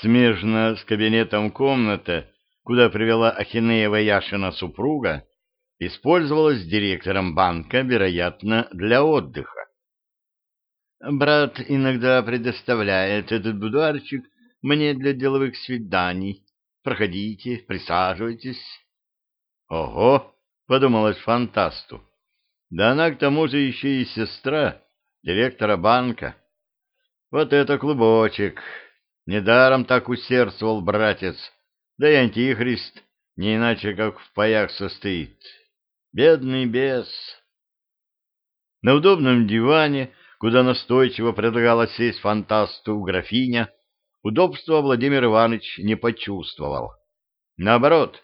Смежно с кабинетом комната, куда привела Ахинеева Яшина супруга, использовалась директором банка, вероятно, для отдыха. Брат иногда предоставляет этот будуарчик мне для деловых свиданий. Проходите, присаживайтесь. Ого, подумалось фантасту. Да она к тому же еще и сестра директора банка. Вот это клубочек. Недаром так усердствовал братец. Да и антихрист не иначе как в паях состоит. Бедный бес. На удобном диване, куда настойчиво предлагала сесть фантасту графиня, удобства Владимир Иванович не почувствовал. Наоборот,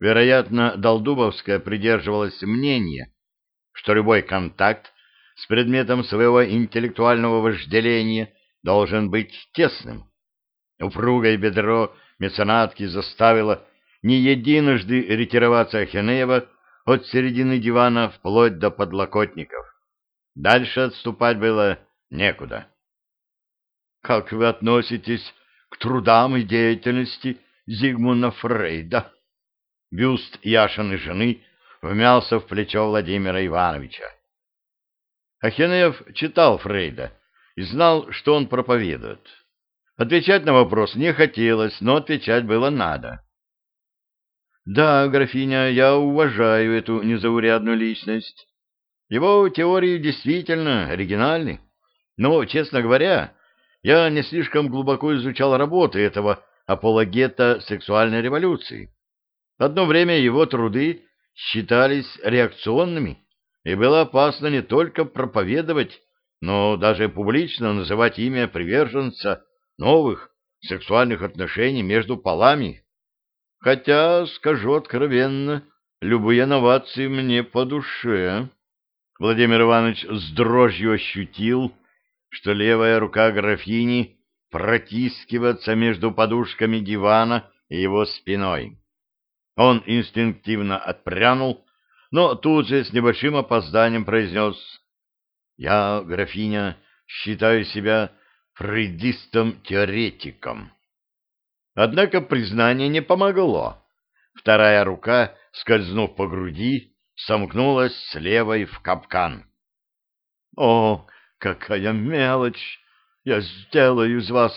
вероятно, Долдубовская придерживалась мнения, что любой контакт с предметом своего интеллектуального вожделения должен быть тесным. Упругое бедро меценатки заставило не единожды ретироваться Ахенеева от середины дивана вплоть до подлокотников. Дальше отступать было некуда. — Как вы относитесь к трудам и деятельности Зигмунда Фрейда? Бюст Яшиной жены вмялся в плечо Владимира Ивановича. Ахенеев читал Фрейда и знал, что он проповедует. Отвечать на вопрос не хотелось, но отвечать было надо. Да, графиня, я уважаю эту незаурядную личность. Его теории действительно оригинальны. Но, честно говоря, я не слишком глубоко изучал работы этого апологета сексуальной революции. Одно время его труды считались реакционными, и было опасно не только проповедовать, но даже публично называть имя приверженца новых сексуальных отношений между полами. Хотя, скажу откровенно, любые новации мне по душе. Владимир Иванович с дрожью ощутил, что левая рука графини протискивается между подушками дивана и его спиной. Он инстинктивно отпрянул, но тут же с небольшим опозданием произнес «Я, графиня, считаю себя фрейдистом-теоретиком». Однако признание не помогло. Вторая рука, скользнув по груди, сомкнулась с левой в капкан. «О, какая мелочь! Я сделаю из вас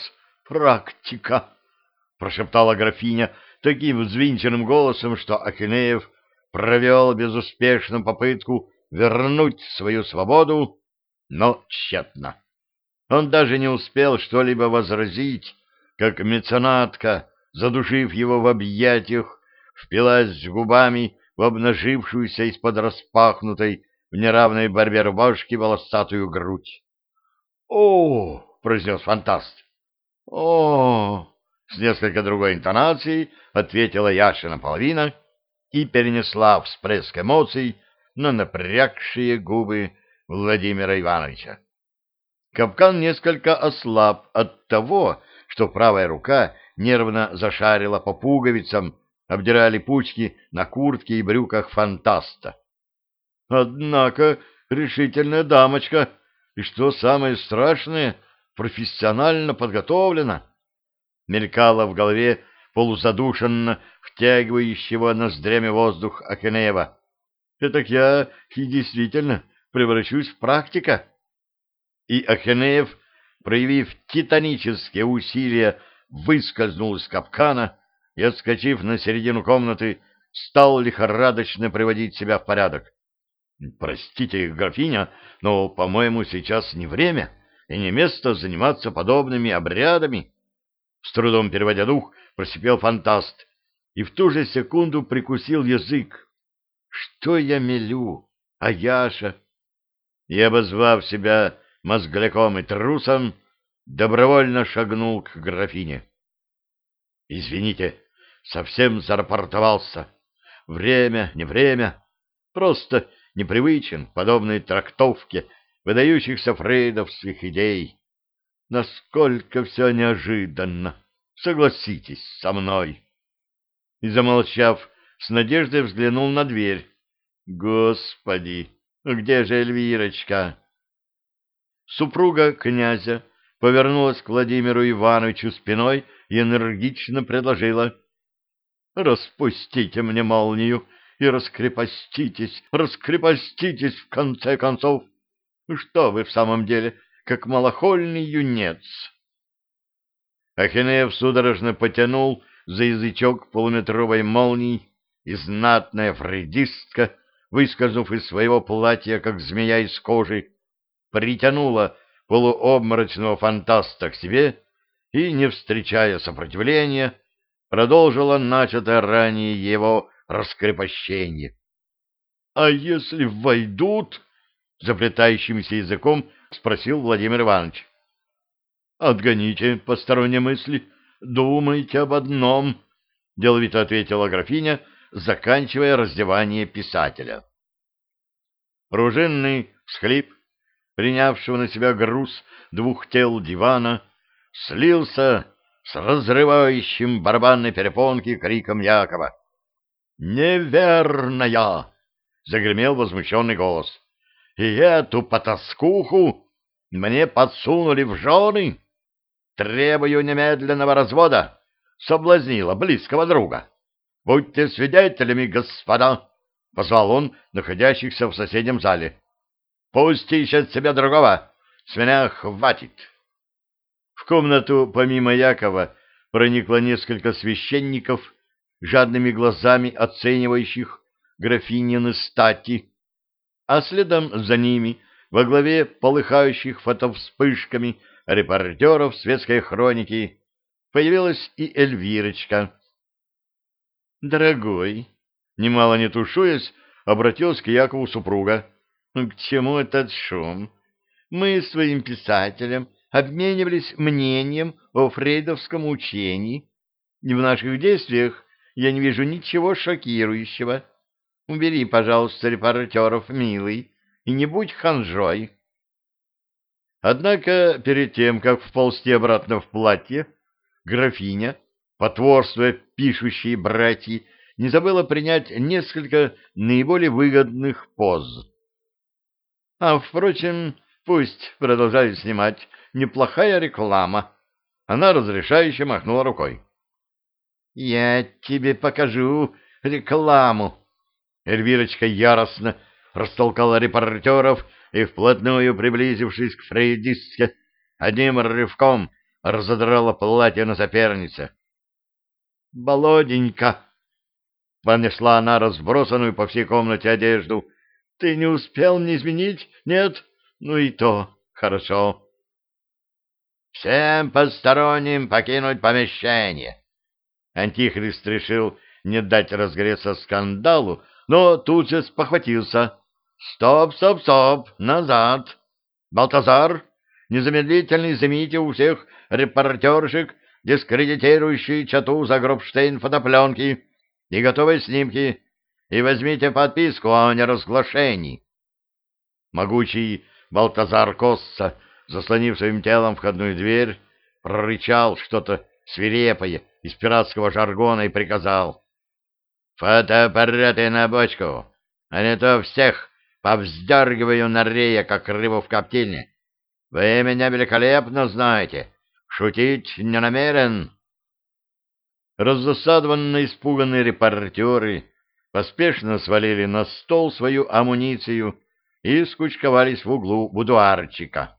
практика!» — прошептала графиня таким взвинченным голосом, что Акинеев провел безуспешную попытку вернуть свою свободу, но тщетно. Он даже не успел что-либо возразить, как меценатка, задушив его в объятиях, впилась губами в обнажившуюся из-под распахнутой в неравной борьбе рубашки волосатую грудь. «О!» — произнес фантаст. «О!» — с несколько другой интонацией ответила Яшина половина и перенесла всплеск эмоций на напрягшие губы Владимира Ивановича. Капкан несколько ослаб от того, что правая рука нервно зашарила по пуговицам, обдирая липучки на куртке и брюках фантаста. Однако решительная дамочка, и что самое страшное, профессионально подготовлена. Мелькала в голове полузадушенно втягивающего ноздрями воздух Акинеева. «Этак я и действительно превращусь в практика». И Ахенеев, проявив титанические усилия, выскользнул из капкана и, отскочив на середину комнаты, стал лихорадочно приводить себя в порядок. «Простите, графиня, но, по-моему, сейчас не время и не место заниматься подобными обрядами». С трудом переводя дух, просипел фантаст и в ту же секунду прикусил язык. Что я мелю, а Яша? И, обозвав себя мозгляком и трусом, добровольно шагнул к графине. Извините, совсем зарапортовался. Время, не время. Просто непривычен подобной трактовке выдающихся фрейдовских идей. Насколько все неожиданно. Согласитесь со мной. И, замолчав, с надеждой взглянул на дверь. Господи, где же Эльвирочка? Супруга князя повернулась к Владимиру Ивановичу спиной и энергично предложила. — Распустите мне молнию и раскрепоститесь, раскрепоститесь в конце концов. Что вы в самом деле, как малохольный юнец? Ахинеев судорожно потянул за язычок полуметровой молнии, и знатная фрейдистка, выскользнув из своего платья, как змея из кожи, притянула полуобморочного фантаста к себе и, не встречая сопротивления, продолжила начатое ранее его раскрепощение. — А если войдут? — заплетающимся языком спросил Владимир Иванович. — Отгоните посторонние мысли, думайте об одном, — деловито ответила графиня, заканчивая раздевание писателя. Пружинный всхлип, принявшего на себя груз двух тел дивана, слился с разрывающим барабанной перепонки криком Якова. «Неверная!» — загремел возмущенный голос. «И эту потаскуху мне подсунули в жены? Требую немедленного развода!» Соблазнила близкого друга. «Будьте свидетелями, господа!» — позвал он находящихся в соседнем зале. «Пусть ищет себя другого! С меня хватит!» В комнату, помимо Якова, проникло несколько священников, жадными глазами оценивающих графинины стати, а следом за ними, во главе полыхающих фотовспышками репортеров светской хроники, появилась и Эльвирочка. «Дорогой», немало не тушуясь, обратилась к Якову супруга. «К чему этот шум? Мы с своим писателем обменивались мнением о фрейдовском учении. В наших действиях я не вижу ничего шокирующего. Убери, пожалуйста, репортеров, милый, и не будь ханжой». Однако перед тем, как вползти обратно в платье, графиня, потворствуя пишущей братьи, не забыла принять несколько наиболее выгодных поз. А, впрочем, пусть продолжают снимать. Неплохая реклама. Она разрешающе махнула рукой. — Я тебе покажу рекламу. Эльвирочка яростно растолкала репортеров и, вплотную приблизившись к фрейдистке, одним рывком разодрала платье на сопернице. «Болоденька!» — понесла она разбросанную по всей комнате одежду. «Ты не успел мне изменить? Нет? Ну и то хорошо». «Всем посторонним покинуть помещение!» Антихрист решил не дать разгореться скандалу, но тут же спохватился. «Стоп, стоп, стоп! Назад! Балтазар, незамедлительно изымите у всех репортершек, дискредитирующие чату за Гробштейн фотопленки и готовые снимки, и возьмите подписку о неразглашении. Могучий Балтазар Косса, заслонив своим телом входную дверь, прорычал что-то свирепое из пиратского жаргона и приказал. «Фотоаппараты на бочку, а не то всех повздергиваю на рея, как рыбу в коптильне. Вы меня великолепно знаете. Шутить не намерен. Раззасадованно испуганные репортеры поспешно свалили на стол свою амуницию и скучковались в углу будуарчика.